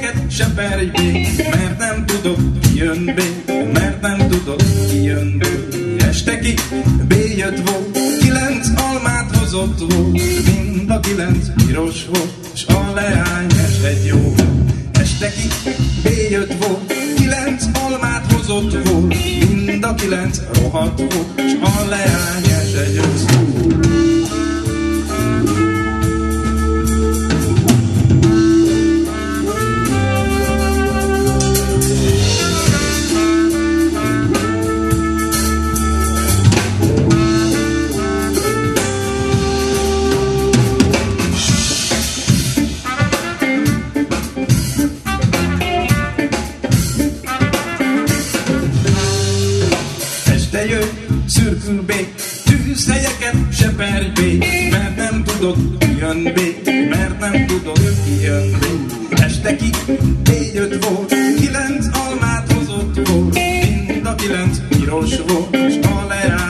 kereket seperjé, mert nem tudok kijön B, mert nem tudok kijön B. Estekig B jött volt, kilenc almát hozott volt, mind a kilenc piros volt, s a leány egy jó. Estekig B jött volt, kilenc almát hozott volt, mind a kilenc rohadt volt, s a leány egy jó. Jön, szürkül bék, tűzhelyeket seperj mert nem tudod, ki jön bék, mert nem tudod, ki jön bék. Este ki négy-öt volt, kilenc almát hozott volt, mind a kilenc piros volt, és a leányes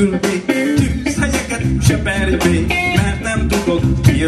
jön, szürkül bé, tűzhelyeket seperj bé, mert nem tudod, ki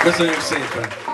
Prazer sempre.